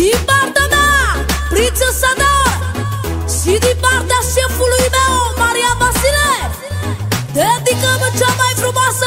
Din partea mea, prințesa Sadar Și din partea șefului meu, Maria Vasile Dedicăm cea mai frumoasă